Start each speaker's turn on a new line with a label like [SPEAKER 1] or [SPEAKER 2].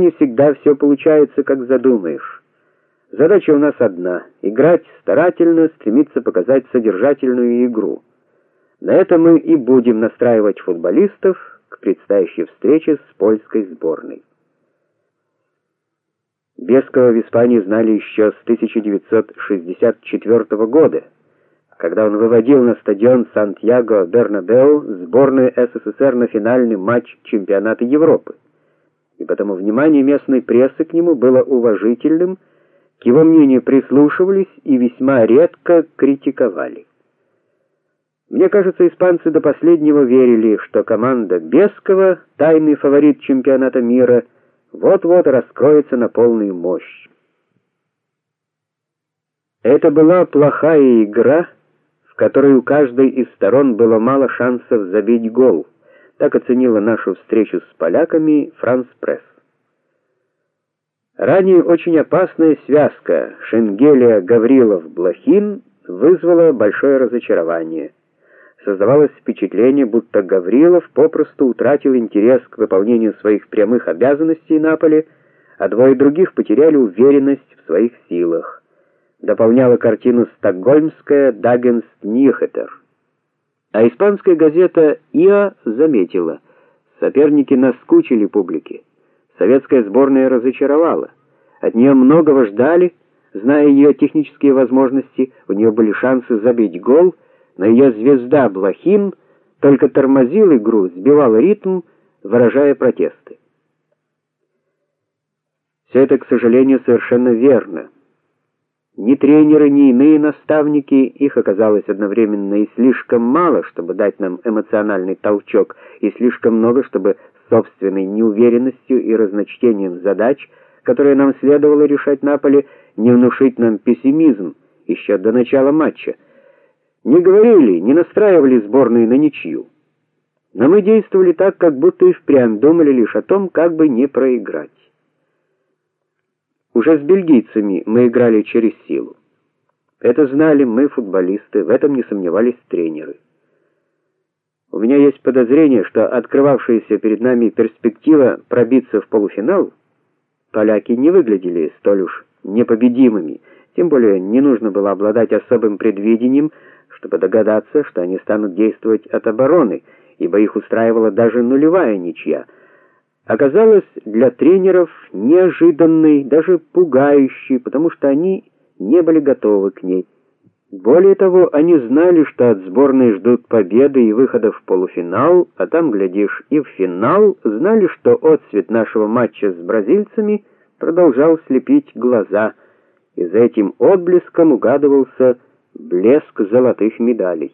[SPEAKER 1] не всегда все получается, как задумаешь. Задача у нас одна играть старательно, стремиться показать содержательную игру. На это мы и будем настраивать футболистов к предстоящей встрече с польской сборной. Бескова в Испании знали еще с 1964 года, когда он выводил на стадион Сантьяго-Бернабеу сборную СССР на финальный матч чемпионата Европы. И потому внимание местной прессы к нему было уважительным, к его мнению прислушивались и весьма редко критиковали. Мне кажется, испанцы до последнего верили, что команда Бескова, тайный фаворит чемпионата мира, вот-вот раскроется на полную мощь. Это была плохая игра, в которой у каждой из сторон было мало шансов забить гол. Так оценила нашу встречу с поляками Франс Пресс. Ранее очень опасная связка Шенгелия Гаврилов-Блохин вызвала большое разочарование. Создавалось впечатление, будто Гаврилов попросту утратил интерес к выполнению своих прямых обязанностей на поле, а двое других потеряли уверенность в своих силах. Дополняла картину стокгольмская Дагенс Нихетер. А испанская газета ИА заметила: соперники наскучили публике. Советская сборная разочаровала. От нее многого ждали, зная ее технические возможности, у нее были шансы забить гол но ее звезда Блохин только тормозил игру, сбивал ритм, выражая протесты. Все это, к сожалению, совершенно верно. Ни тренеры, ни иные наставники, их оказалось одновременно и слишком мало, чтобы дать нам эмоциональный толчок, и слишком много, чтобы собственной неуверенностью и разночтением задач, которые нам следовало решать на поле, не внушить нам пессимизм еще до начала матча не говорили, не настраивали сборную на ничью. Но мы действовали так, как будто и впрямь думали лишь о том, как бы не проиграть. Уже с бельгийцами мы играли через силу. Это знали мы, футболисты, в этом не сомневались тренеры. У меня есть подозрение, что открывавшаяся перед нами перспектива пробиться в полуфинал поляки не выглядели столь уж непобедимыми, тем более не нужно было обладать особым предвидением, чтобы догадаться, что они станут действовать от обороны, ибо их устраивала даже нулевая ничья. Оказалось для тренеров неожиданной, даже пугающей, потому что они не были готовы к ней. Более того, они знали, что от сборной ждут победы и выхода в полуфинал, а там глядишь и в финал, знали, что отсвет нашего матча с бразильцами продолжал слепить глаза, и за этим отблеском угадывался блеск золотых медалей.